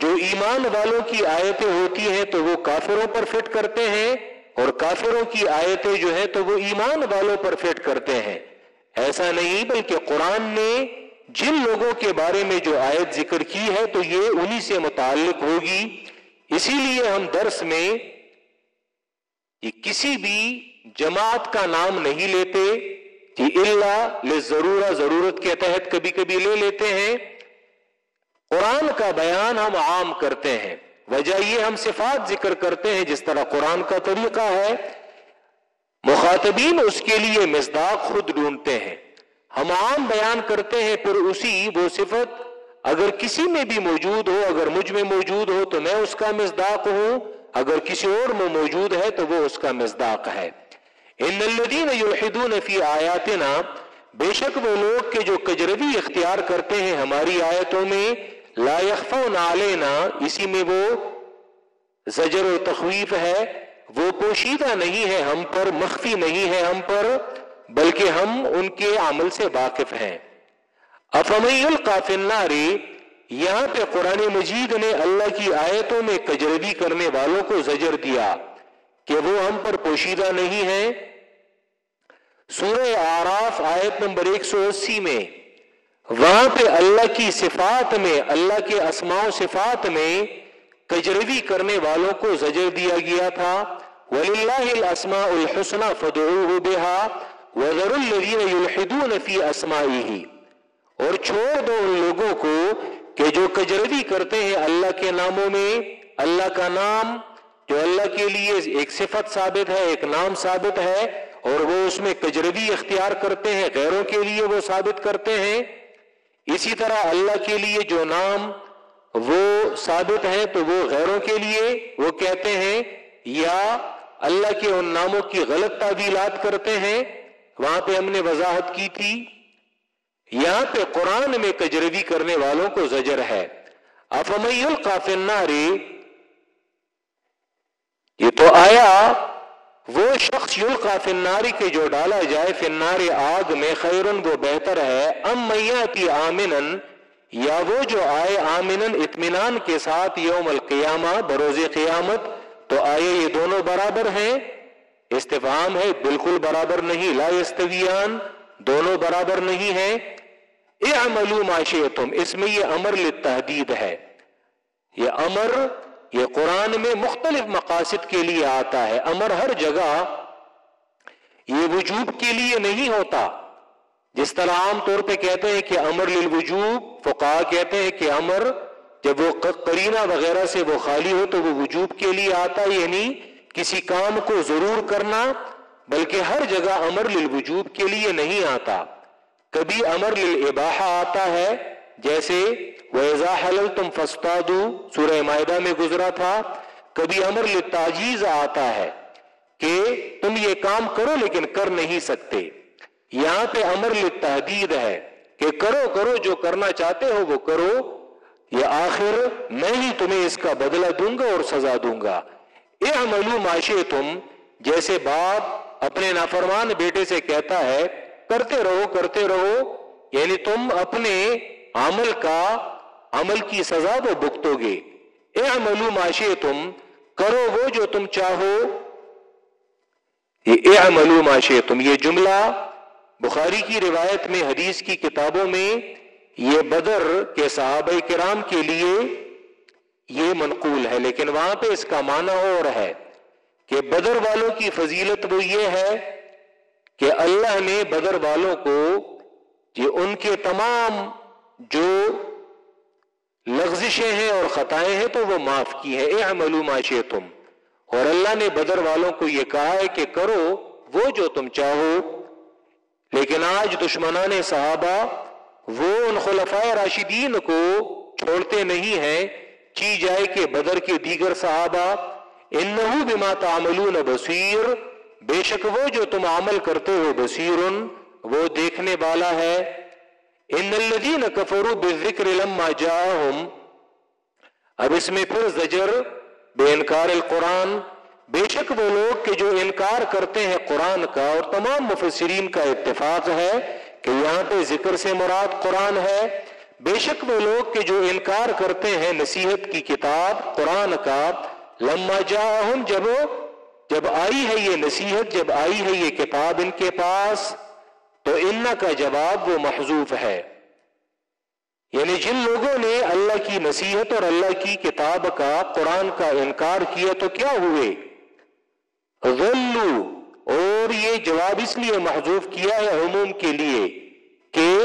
جو ایمان والوں کی آیتیں ہوتی ہیں تو وہ کافروں پر فٹ کرتے ہیں اور کافروں کی آیتیں جو ہیں تو وہ ایمان والوں پر فٹ کرتے ہیں۔ ایسا نہیں بلکہ قرآن نے جن لوگوں کے بارے میں جو آیت ذکر کی ہے تو یہ انہی سے متعلق ہوگی۔ اسی لیے ہم درس میں یہ کسی بھی جماعت کا نام نہیں لیتے کہ اللہ ضرور ضرورت کے تحت کبھی کبھی لے لیتے ہیں۔ قرآن کا بیان ہم عام کرتے ہیں۔ وجہ یہ ہم صفات ذکر کرتے ہیں، جس طرح قرآن کا طریقہ ہے، مخاطبین اس کے لیے مزداق خود ڈھونڈتے ہیں۔ ہم عام بیان کرتے ہیں، پھر اسی وہ صفت اگر کسی میں بھی موجود ہو، اگر مجھ میں موجود ہو تو میں اس کا مزداق ہوں، اگر کسی اور میں موجود ہے تو وہ اس کا مزداق ہے۔ ان الذین یلحدون فی آیاتنا، بے شک وہ لوگ کے جو کجروی اختیار کرتے ہیں ہماری آیتوں میں لا يخفون علینا، اسی میں وہ زجر و تخویف ہے، وہ پوشیدہ نہیں ہے، ہم پر مخفی نہیں ہے ہم پر، بلکہ ہم ان کے عمل سے واقف ہیں۔ افمی القاف الناری یہاں پہ قرآن مجید نے اللہ کی آیتوں میں کجروی کرنے والوں کو زجر دیا کہ وہ ہم پر پوشیدہ نہیں ہے سورہ آراف آیت نمبر ایک سو اسی میں وہاں پہ اللہ کی صفات میں، اللہ کے اسماء و صفات میں کجروی کرنے والوں کو زجر دیا گیا تھا۔ وَلِلَّهِ الْأَسْمَاءُ الْحُسْنَى فَدْعُوهُ بِهَا وَذَرُ الَّذِينَ يُلْحِدُونَ فِي أَسْمَائِهِ۔ اور چھوڑ دو ان لوگوں کو کہ جو کجروی کرتے ہیں اللہ کے ناموں میں۔ اللہ کا نام جو اللہ کے لیے ایک صفت ثابت ہے، ایک نام ثابت ہے، اور وہ اس میں کجروی اختیار کرتے ہیں، غیروں کے لیے وہ ثابت کرتے ہیں۔ اسی طرح اللہ کے لیے جو نام وہ ثابت ہے تو وہ غیروں کے لیے وہ کہتے ہیں، یا اللہ کے ان ناموں کی غلط تعبیلات کرتے ہیں، وہاں پہ ہم نے وضاحت کی تھی۔ یہاں پہ قرآن میں کجروی کرنے والوں کو زجر ہے۔ افمی القافناری یہ تو آیا وہ شخص یلقا فناری کے جو ڈالا جائے فنار آگ میں خیرن، وہ بہتر ہے۔ ام میاتی آمن یا وہ جو آئے آمن اطمینان کے ساتھ یوم القیامہ، بروز قیامت، تو آئے یہ دونوں برابر ہیں۔ استفام ہے، بالکل برابر نہیں، لا استویان دونوں برابر نہیں ہیں۔ اعملو معاشیتم اس میں یہ امر لتحدید ہے۔ یہ امر یہ قرآن میں مختلف مقاصد کے لیے آتا ہے۔ امر ہر جگہ یہ وجوب کے لیے نہیں ہوتا۔ جس طرح عام طور پہ کہتے ہیں کہ امر للوجوب فقا کہتے ہیں کہ امر جب وہ کرینہ وغیرہ سے وہ خالی ہو تو وہ وجوب کے لیے آتا یعنی کسی کام کو ضرور کرنا، بلکہ ہر جگہ امر للوجوب کے لیے نہیں آتا۔ کبھی امر للاباحہ آتا ہے، جیسے ویزا حلل تم فستا دو سورہ معدہ میں گزرا تھا، کبھی امر لتاجیز آتا ہے کہ تم یہ کام کرو لیکن کر نہیں سکتے۔ یہاں پہ امر لتحدید ہے کہ کرو کرو، جو کرنا چاہتے ہو وہ کرو۔ یہ آخر میں ہی تمہیں اس کا بدلہ دوں گا اور سزا دوں گا۔ اے عملو معاشے تم جیسے باپ اپنے نافرمان بیٹے سے کہتا ہے، کرتے رہو کرتے رہو یعنی تم اپنے عمل کا عمل کی سزا وہ بکتو گے۔ اے عملو معاشے تم، کرو وہ جو تم چاہو۔ اے عملو معاشے تم، یہ جملہ بخاری کی روایت میں، حدیث کی کتابوں میں، یہ بدر کے صحابہ کرام کے لیے یہ منقول ہے۔ لیکن وہاں پہ اس کا معنی اور ہے کہ بدر والوں کی فضیلت وہ یہ ہے کہ اللہ نے بدر والوں کو، یہ ان کے تمام جو لغزشیں ہیں اور خطائیں ہیں تو وہ معاف کی ہیں۔ اے عملو تم اور اللہ نے بدر والوں کو یہ کہا ہے کہ کرو وہ جو تم چاہو۔ لیکن آج دشمنان صحابہ وہ ان خلفۂ راشدین کو چھوڑتے نہیں ہیں۔ چی جائے کہ بدر کے دیگر صحابہ انہو بما تعملون بصیر۔ بے شک وہ جو تم عمل کرتے ہو بصیر وہ دیکھنے والا ہے۔ ان الذين كفروا بالذكر لما جاءهم اب اس میں پھر زجر بے انکار القرآن، بے شک وہ لوگ کہ جو انکار کرتے ہیں قرآن کا اور تمام مفسرین کا اتفاق ہے کہ یہاں پہ ذکر سے مراد قرآن ہے۔ بے شک وہ لوگ کہ جو انکار کرتے ہیں نصیحت کی کتاب، قرآن کا، لما جاہم جب جب آئی ہے یہ نصیحت، جب آئی ہے یہ کتاب ان کے پاس تو ان کا جواب وہ محضوف ہے۔ یعنی جن لوگوں نے اللہ کی نصیحت اور اللہ کی کتاب کا قرآن کا انکار کیا تو کیا ہوئے؟ غلو۔ اور یہ جواب اس لیے محضوف کیا ہے عموم کے لیے کہ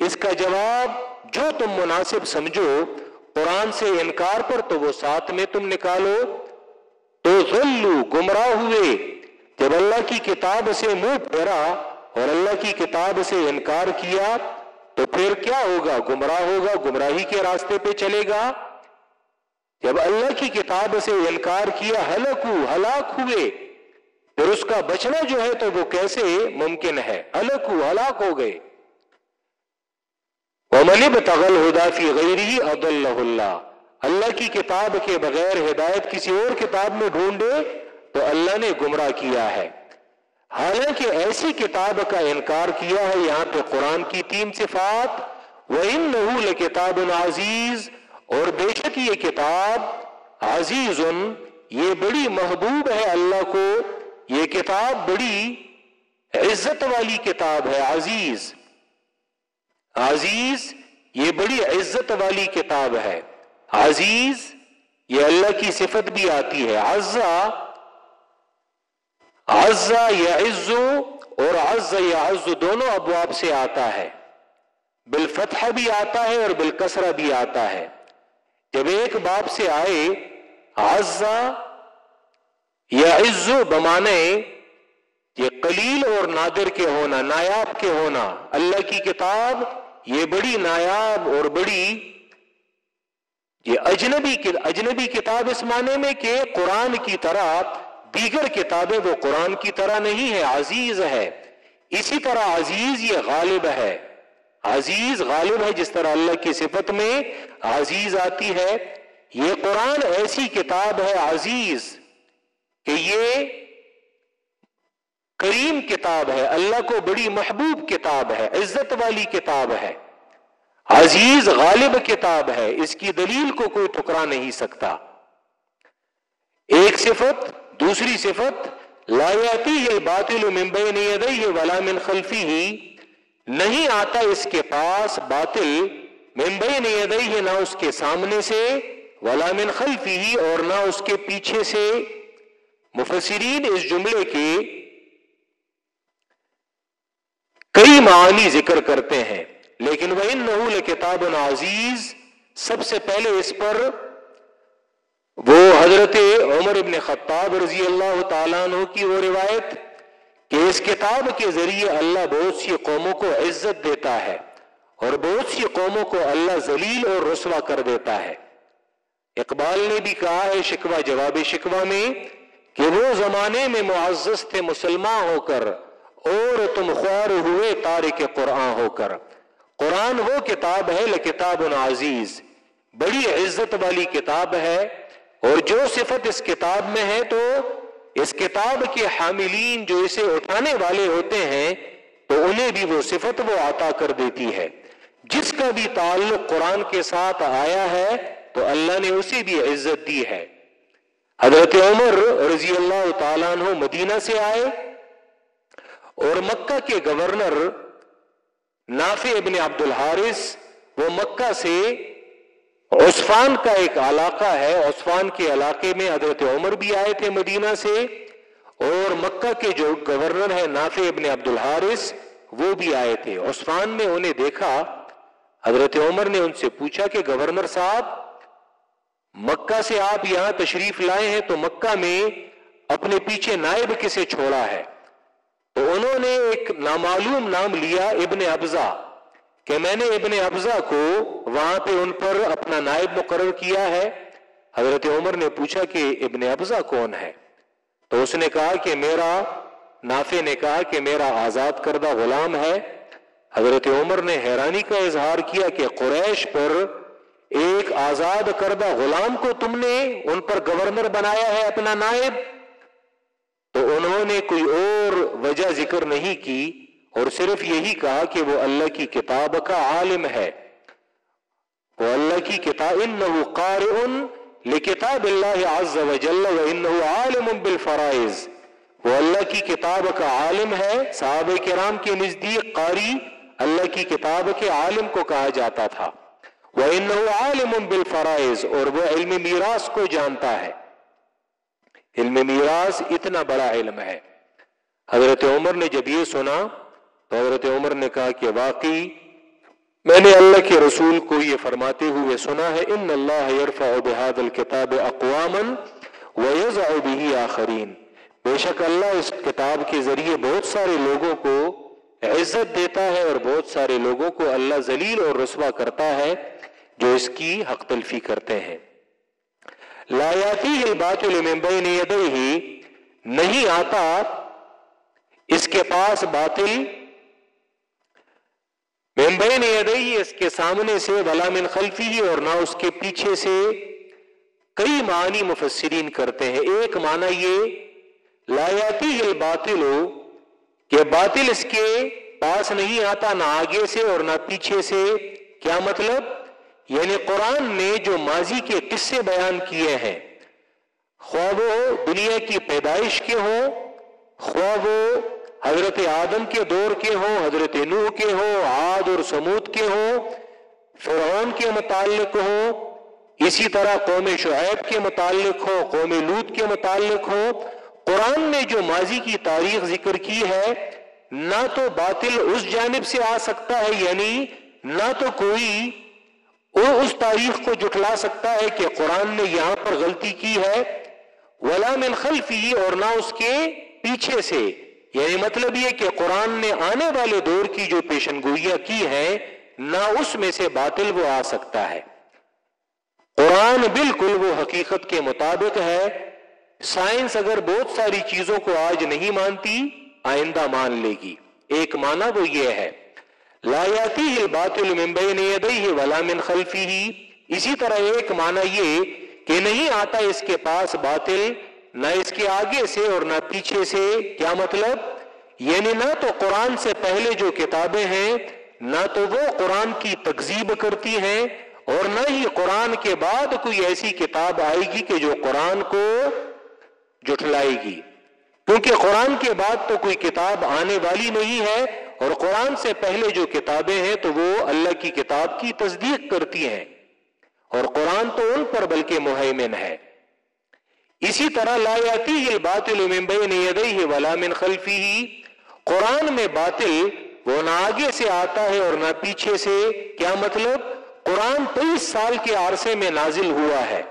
اس کا جواب جو تم مناسب سمجھو، قرآن سے انکار پر تو وہ ساتھ میں تم نکالو۔ تو ذلو گمراہ ہوئے۔ جب اللہ کی کتاب سے منہ پھیرا اور اللہ کی کتاب سے انکار کیا تو پھر کیا ہوگا؟ گمراہ ہوگا، گمراہی کے راستے پہ چلے گا۔ جب اللہ کی کتاب سے انکار کیا ہلک ہلاک ہوئے، پھر اس کا بچنا جو ہے تو وہ کیسے ممکن ہے؟ ہلک ہلاک ہو گئے۔ تغل ہدا فی غیر عد اللہ اللہ کی کتاب کے بغیر ہدایت کسی اور کتاب میں ڈھونڈے تو اللہ نے گمراہ کیا ہے۔ حالانکہ ایسی کتاب کا انکار کیا ہے، یہاں پہ قرآن کی تین صفات وہ ان نحول کتاب العزیز اور بے شک یہ کتاب عزیز، یہ بڑی محبوب ہے اللہ کو، یہ کتاب بڑی عزت والی کتاب ہے، عزیز۔ عزیز، یہ بڑی عزت والی کتاب ہے۔ عزیز، یہ اللہ کی صفت بھی آتی ہے۔ عزا عزا یا عزو اور عز یا عز دونوں ابواب سے آتا ہے۔ بالفتح بھی آتا ہے اور بالکسرا بھی آتا ہے۔ جب ایک باب سے آئے، عزا یا عزو بمانے، یہ قلیل اور نادر کے ہونا، نایاب کے ہونا۔ اللہ کی کتاب یہ بڑی نایاب اور بڑی، یہ اجنبی اجنبی کتاب اس معنی میں کہ قرآن کی طرح دیگر کتابیں وہ قرآن کی طرح نہیں ہے عزیز ہے۔ اسی طرح عزیز یہ غالب ہے۔ عزیز غالب ہے جس طرح اللہ کی صفت میں عزیز آتی ہے۔ یہ قرآن ایسی کتاب ہے، عزیز، کہ یہ کریم کتاب ہے۔ اللہ کو بڑی محبوب کتاب ہے، عزت والی کتاب ہے۔ عزیز غالب کتاب ہے، اس کی دلیل کو کوئی ٹکرا نہیں سکتا۔ ایک صفت دوسری صفت لایاتی یہ باطل ممبئی نہیں ولا من خلفی ہی نہیں آتا اس کے پاس باطل ممبئی نہیں نہ اس کے سامنے سے ولا من خلفی ہی اور نہ اس کے پیچھے سے۔ مفسرین اس جملے کے کئی معانی ذکر کرتے ہیں، لیکن وہ ان نحول کتاب عزیز سب سے پہلے اس پر وہ حضرت عمر ابن خطاب رضی اللہ تعالیٰ عنہ کی وہ روایت کہ اس کتاب کے ذریعے اللہ بہت سی قوموں کو عزت دیتا ہے اور بہت سی قوموں کو اللہ ذلیل اور رسوا کر دیتا ہے۔ اقبال نے بھی کہا ہے شکوہ، جواب شکوہ میں کہ وہ زمانے میں معزز تھے مسلمان ہو کر اور تم خوار ہوئے تارک قرآن ہو کر۔ قرآن وہ کتاب ہے لکتاب عزیز۔ بڑی عزت والی کتاب ہے۔ اور جو صفت اس کتاب میں ہے تو اس کتاب کے حاملین جو اسے اٹھانے والے ہوتے ہیں، تو انہیں بھی وہ صفت وہ عطا کر دیتی ہے۔ جس کا بھی تعلق قرآن کے ساتھ آیا ہے، تو اللہ نے اسے بھی عزت دی ہے۔ حضرت عمر رضی اللہ تعالیٰ عنہ مدینہ سے آئے اور مکہ کے گورنر نافع ابن عبد الحارث وہ مکہ سے عثفان کا ایک علاقہ ہے عثفان کے علاقے میں حضرت عمر بھی آئے تھے مدینہ سے، اور مکہ کے جو گورنر ہے نافع ابن عبد الحارث وہ بھی آئے تھے۔ عثفان میں انہیں دیکھا، حضرت عمر نے ان سے پوچھا کہ گورنر صاحب، مکہ سے آپ یہاں تشریف لائے ہیں تو مکہ میں اپنے پیچھے نائب کسے چھوڑا ہے؟ تو انہوں نے ایک نامعلوم نام لیا، ابن ابزا کہ میں نے ابن ابزا کو وہاں پہ ان پر اپنا نائب مقرر کیا ہے۔ حضرت عمر نے پوچھا کہ ابن ابزا کون ہے؟ تو اس نے کہا کہ میرا نافع نے کہا کہ میرا آزاد کردہ غلام ہے۔ حضرت عمر نے حیرانی کا اظہار کیا کہ قریش پر ایک آزاد کردہ غلام کو تم نے ان پر گورنر بنایا ہے اپنا نائب۔ تو انہوں نے کوئی اور وجہ ذکر نہیں کی اور صرف یہی کہا کہ وہ اللہ کی کتاب کا عالم ہے۔ وہ اللہ کی کتاب، انہو قارئ لکتاب اللہ عز و جل و انہو عالم بالفرائض۔ وہ اللہ کی کتاب کا عالم ہے۔ صحابہ کرام کے نزدیک قاری اللہ کی کتاب کے عالم کو کہا جاتا تھا۔ وہ انہو عالم بالفرائض اور وہ علم میراث کو جانتا ہے۔ علم میراث اتنا بڑا علم ہے۔ حضرت عمر نے جب یہ سنا تو حضرت عمر نے کہا کہ واقعی میں نے اللہ کے رسول کو یہ فرماتے ہوئے سنا ہے، ان اللہ یرفع بهذا الكتاب اقواما ويضع به آخرین۔ بے شک اللہ اس کتاب کے ذریعے بہت سارے لوگوں کو عزت دیتا ہے اور بہت سارے لوگوں کو اللہ ذلیل اور رسوا کرتا ہے جو اس کی حق تلفی کرتے ہیں۔ لایاتی باطل من بین یدیہ۔ نہیں آتا اس کے پاس باطل من بین یدیہ اس کے سامنے سے، ولا من خلفی، اور نہ اس کے پیچھے سے کئی معنی مفسرین کرتے ہیں۔ ایک معنی یہ لایاتی الباطل، کہ باطل اس کے پاس نہیں آتا، نہ آگے سے اور نہ پیچھے سے۔ کیا مطلب؟ یعنی قرآن میں جو ماضی کے قصے بیان کیے ہیں، خواہ وہ دنیا کی پیدائش کے ہوں، خواہ وہ حضرت آدم کے دور کے ہوں، حضرت نوح کے ہوں، عاد اور سمود کے ہوں، فرعون کے متعلق ہوں، اسی طرح قوم شعیب کے متعلق ہو قوم لوت کے متعلق ہو قرآن نے جو ماضی کی تاریخ ذکر کی ہے، نہ تو باطل اس جانب سے آ سکتا ہے یعنی نہ تو کوئی وہ اس تاریخ کو جٹلا سکتا ہے کہ قرآن نے یہاں پر غلطی کی ہے، ولا من خلفی اور نہ اس کے پیچھے سے۔ یعنی مطلب یہ کہ قرآن نے آنے والے دور کی جو پیشن گوئیاں کی ہیں، نہ اس میں سے باطل وہ آ سکتا ہے۔ قرآن بالکل وہ حقیقت کے مطابق ہے۔ سائنس اگر بہت ساری چیزوں کو آج نہیں مانتی، آئندہ مان لے گی۔ ایک معنی وہ یہ ہے۔ لایاتی الباطل من بین یدیہ ولا من خلفی ہی اسی طرح ایک معنی یہ کہ نہیں آتا اس کے پاس باطل نہ اس کے آگے سے اور نہ پیچھے سے، کیا مطلب؟ یعنی نہ تو قرآن سے پہلے جو کتابیں ہیں، نہ تو وہ قرآن کی تکزیب کرتی ہیں اور نہ ہی قرآن کے بعد کوئی ایسی کتاب آئے گی کہ جو قرآن کو جٹلائے گی۔ کیونکہ قرآن کے بعد تو کوئی کتاب آنے والی نہیں ہے اور قرآن سے پہلے جو کتابیں ہیں تو وہ اللہ کی کتاب کی تصدیق کرتی ہیں۔ اور قرآن تو ان پر بلکہ مہیمن ہے۔ اسی طرح لا الباطل من بین یدیہ ولا من خلفی قرآن میں باطل وہ نہ آگے سے آتا ہے اور نہ پیچھے سے۔ کیا مطلب؟ قرآن تیئیس سال کے عرصے میں نازل ہوا ہے۔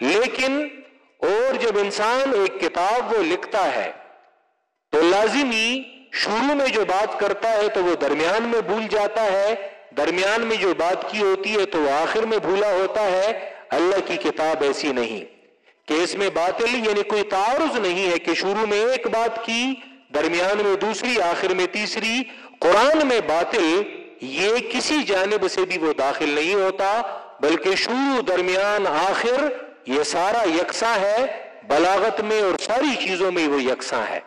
لیکن اور جب انسان ایک کتاب وہ لکھتا ہے، تو لازمی شروع میں جو بات کرتا ہے تو وہ درمیان میں بھول جاتا ہے۔ درمیان میں جو بات کی ہوتی ہے تو وہ آخر میں بھولا ہوتا ہے۔ اللہ کی کتاب ایسی نہیں۔ کہ اس میں باطل یعنی کوئی تعارض نہیں ہے کہ شروع میں ایک بات کی، درمیان میں دوسری، آخر میں تیسری۔ قرآن میں باطل یہ کسی جانب سے بھی وہ داخل نہیں ہوتا، بلکہ شروع، درمیان، آخر یہ سارا یکساں ہے۔ بلاغت میں اور ساری چیزوں میں وہ یکساں ہے۔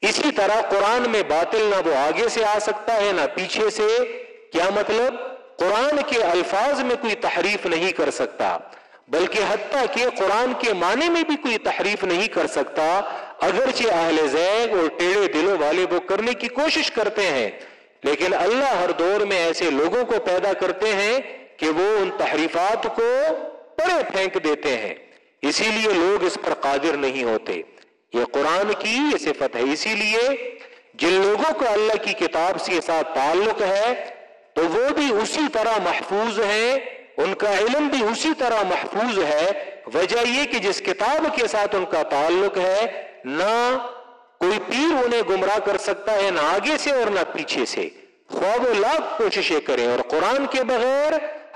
اسی طرح قرآن میں باطل نہ وہ آگے سے آ سکتا ہے، نہ پیچھے سے۔ کیا مطلب؟ قرآن کے الفاظ میں کوئی تحریف نہیں کر سکتا۔ بلکہ حتیٰ کہ قرآن کے معنی میں بھی کوئی تحریف نہیں کر سکتا، اگرچہ اہل زیگ اور ٹیڑے دلوں والے وہ کرنے کی کوشش کرتے ہیں، لیکن اللہ ہر دور میں ایسے لوگوں کو پیدا کرتے ہیں کہ وہ ان تحریفات کو پڑے پھینک دیتے ہیں۔ اسی لیے لوگ اس پر قادر نہیں ہوتے۔ یہ قرآن کی یہ صفت ہے۔ اسی لیے جن لوگوں کو اللہ کی کتاب سے ساتھ تعلق ہے، تو وہ بھی اسی طرح محفوظ ہیں ان کا علم بھی اسی طرح محفوظ ہے۔ وجہ یہ کہ جس کتاب کے ساتھ ان کا تعلق ہے، نہ کوئی پیر انہیں گمراہ کر سکتا ہے، نہ آگے سے اور نہ پیچھے سے۔ خواب و لاکھ کوششیں کریں اور قرآن کے بغیر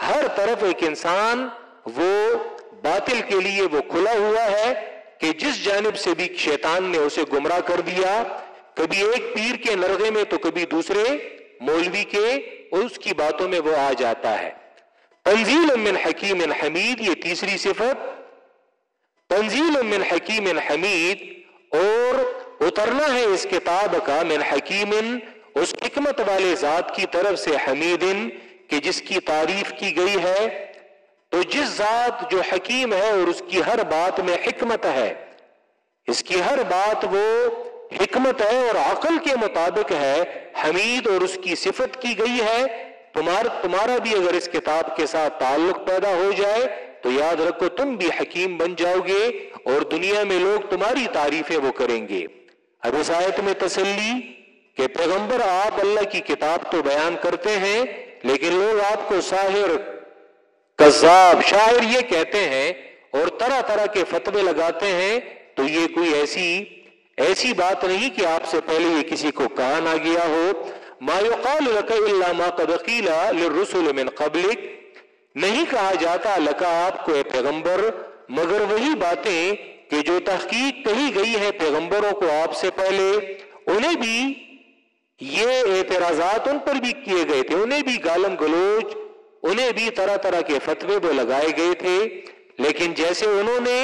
ہر طرف ایک انسان وہ باطل کے لیے وہ کھلا ہوا ہے کہ جس جانب سے بھی شیطان نے اسے گمراہ کر دیا، کبھی ایک پیر کے نرغے میں تو کبھی دوسرے مولوی کے، اس کی باتوں میں وہ آ جاتا ہے۔ تنزیل من حکیم حمید یہ تیسری صفت. تنزیل من حکیم حمید اور اترنا ہے اس کتاب کا من حکیم اس حکمت والے ذات کی طرف سے حمید، کہ جس کی تعریف کی گئی ہے. تو جس ذات جو حکیم ہے اور اس کی ہر بات میں حکمت ہے، اس کی ہر بات وہ حکمت ہے اور عقل کے مطابق ہے، حمید اور اس کی صفت کی گئی ہے. تمہارا تمہارا بھی اگر اس کتاب کے ساتھ تعلق پیدا ہو جائے تو یاد رکھو تم بھی حکیم بن جاؤ گے اور دنیا میں لوگ تمہاری تعریفیں وہ کریں گے۔ اب اس آیت میں تسلی کہ پیغمبر آپ اللہ کی کتاب تو بیان کرتے ہیں لیکن لوگ آپ کو ساحر، کذاب، شاعر یہ کہتے ہیں اور طرح طرح کے فتوے لگاتے ہیں تو یہ کوئی ایسی ایسی بات نہیں کہ آپ سے پہلے یہ کسی کو کہا نہ گیا ہو۔ ما يقال لك الا ما قد قيل للرسل من قبلك. نہیں کہا جاتا لکا آپ کو اے پیغمبر، مگر وہی باتیں کہ جو تحقیق کہی گئی ہے پیغمبروں کو آپ سے پہلے، انہیں بھی یہ اعتراضات ان پر بھی کیے گئے تھے، انہیں بھی گالم گلوچ، انہیں بھی طرح طرح کے فتوے وہ لگائے گئے تھے، لیکن جیسے انہوں نے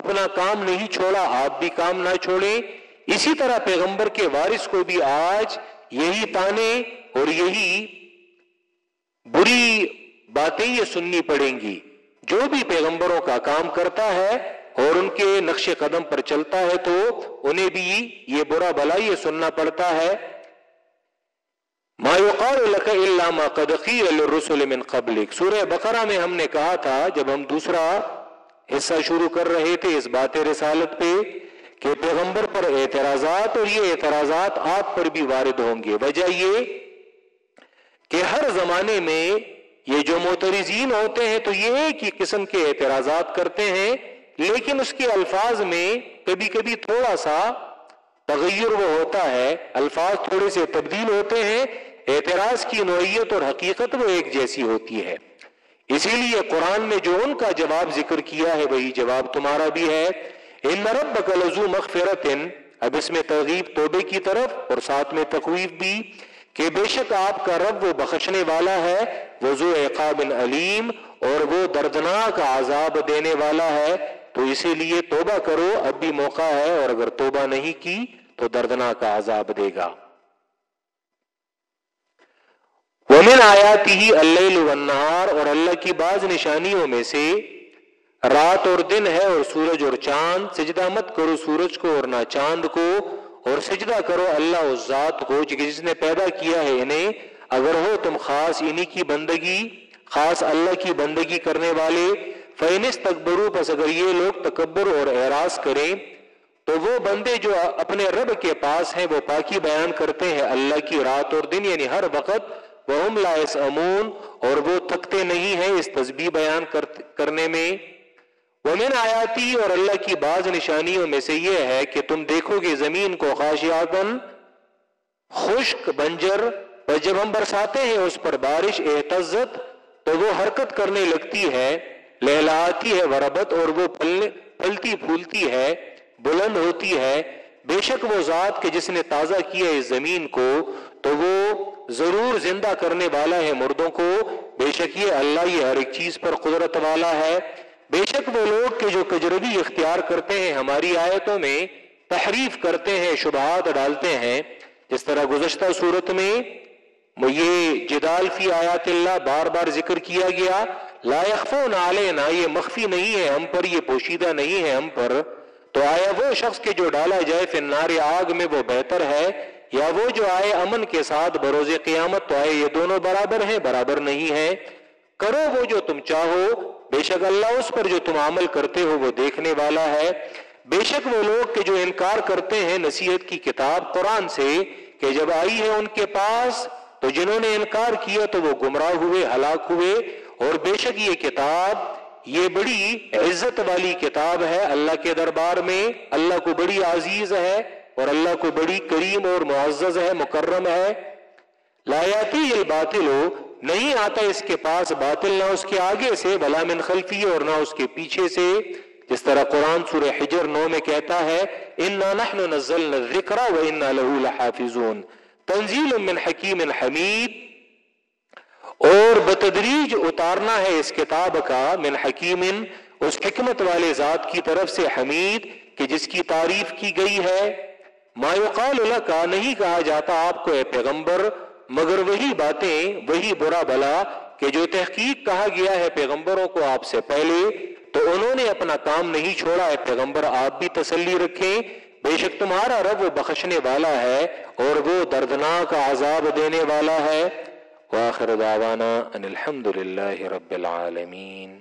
اپنا کام نہیں چھوڑا، آپ بھی کام نہ چھوڑیں، اسی طرح پیغمبر کے وارث کو بھی آج یہی تانے اور یہی بری باتیں یہ سننی پڑیں گی۔ جو بھی پیغمبروں کا کام کرتا ہے اور ان کے نقش قدم پر چلتا ہے تو انہیں بھی یہ برا بلا یہ سننا پڑتا ہے۔ ما الا ما قد للرسل من قبلك۔ سورہ بقرہ میں ہم نے کہا تھا، جب ہم دوسرا حصہ شروع کر رہے تھے اس بات رسالت پہ کہ پیغمبر پر اعتراضات اور یہ اعتراضات آپ پر بھی وارد ہوں گے۔ وجہ یہ کہ ہر زمانے میں یہ جو موترزین ہوتے ہیں تو یہ ایک ہی قسم کے اعتراضات کرتے ہیں، لیکن اس کے الفاظ میں کبھی کبھی تھوڑا سا تغیر وہ ہوتا ہے۔ الفاظ تھوڑے سے تبدیل ہوتے ہیں، اعتراض کی نوعیت اور حقیقت وہ ایک جیسی ہوتی ہے۔ اسی لیے قرآن میں جو ان کا جواب ذکر کیا ہے، وہی جواب تمہارا بھی ہے۔ ان ربک لذو مغفرت اب اس میں ترغیب توبے کی طرف اور ساتھ میں تقویف بھی، کہ بے شک آپ کا رب وہ بخشنے والا ہے، وہ وضو عقاب علیم اور وہ دردناک عذاب دینے والا ہے، تو اسی لیے توبہ کرو، اب بھی موقع ہے اور اگر توبہ نہیں کی، تو دردناک عذاب دے گا۔ ومن آیاتی ہی اللہ اور اللہ کی بعض نشانیوں میں سے رات اور دن ہے اور سورج اور چاند، سجدہ مت کرو سورج کو اور نہ چاند کو، اور سجدہ کرو اللہ اس ذات کو جس نے پیدا کیا ہے انہیں اگر ہو تم خاص انہی کی بندگی، خاص اللہ کی بندگی کرنے والے فینس تکبرو بس اگر یہ لوگ تکبر اور اعراض کریں، تو وہ بندے جو اپنے رب کے پاس ہیں، وہ پاکی بیان کرتے ہیں اللہ کی رات اور دن یعنی ہر وقت وہ امون اور وہ تھکتے نہیں ہیں اس تسبیح بیان کرنے میں۔ ومن آیاتی اور اللہ کی بعض نشانیوں میں سے یہ ہے کہ تم دیکھو گے زمین کو خاشیاتن خشک بنجر، اور جب ہم برساتے ہیں اس پر بارش احتزت تو وہ حرکت کرنے لگتی ہے، لہلاتی ہے وربت، اور وہ پھلتی پھولتی ہے، بلند ہوتی ہے۔ بے شک وہ ذات کے جس نے تازہ کیا اس زمین کو، تو وہ ضرور زندہ کرنے والا ہے مردوں کو۔ بے شک یہ اللہ، یہ ہر ایک چیز پر قدرت والا ہے۔ بے شک وہ لوگ کے جو کجربی اختیار کرتے ہیں، ہماری آیتوں میں تحریف کرتے ہیں، شبہات ڈالتے ہیں۔ جس طرح گزشتہ صورت میں یہ جدال فی آیات اللہ بار بار ذکر کیا گیا، لا علینا، یہ مخفی نہیں ہے ہم پر، یہ پوشیدہ نہیں ہے ہم پر۔ تو آیا وہ شخص کے جو ڈالا جائے فنار آگ میں وہ بہتر ہے، یا وہ جو آئے امن کے ساتھ بروز قیامت، تو آئے یہ دونوں برابر ہیں، برابر نہیں ہے کرو وہ جو تم چاہو۔ بے شک اللہ اس پر جو تم عمل کرتے ہو وہ دیکھنے والا ہے۔ بے شک وہ لوگ کے جو انکار کرتے ہیں نصیحت کی کتاب قرآن سے کہ جب آئی ہے ان کے پاس تو جنہوں نے انکار کیا تو وہ گمراہ ہوئے، ہلاک ہوئے۔ اور بے شک یہ کتاب، یہ بڑی عزت والی کتاب ہے۔ اللہ کے دربار میں اللہ کو بڑی عزیز ہے اور اللہ کو بڑی کریم اور معزز ہے، مکرم ہے۔ لایاتی الباطل ہو نہیں آتا اس کے پاس، باطل نہ اس کے آگے سے، بلا من خلفی اور نہ اس کے پیچھے سے۔ جس طرح قرآن سورہ حجر نو میں کہتا ہے، انا نحن نزلنا الذکر لحافظون۔ تنزیل من حکیم حمید۔ اور بتدریج اتارنا ہے اس کتاب کا من حکیم، اس حکمت والے ذات کی طرف سے حمید، کہ جس کی تعریف کی گئی ہے۔ ما یقال لکا، نہیں کہا جاتا آپ کو، اے پیغمبر مگر وہی باتیں، وہی برا بلا کہ جو تحقیق کہا گیا ہے پیغمبروں کو آپ سے پہلے، تو انہوں نے اپنا کام نہیں چھوڑا ہے۔ پیغمبر آپ بھی تسلی رکھیں۔ بے شک تمہارا رب وہ بخشنے والا ہے اور وہ دردناک عذاب دینے والا ہے۔ واخر دعوانا ان الحمد للہ رب العالمین۔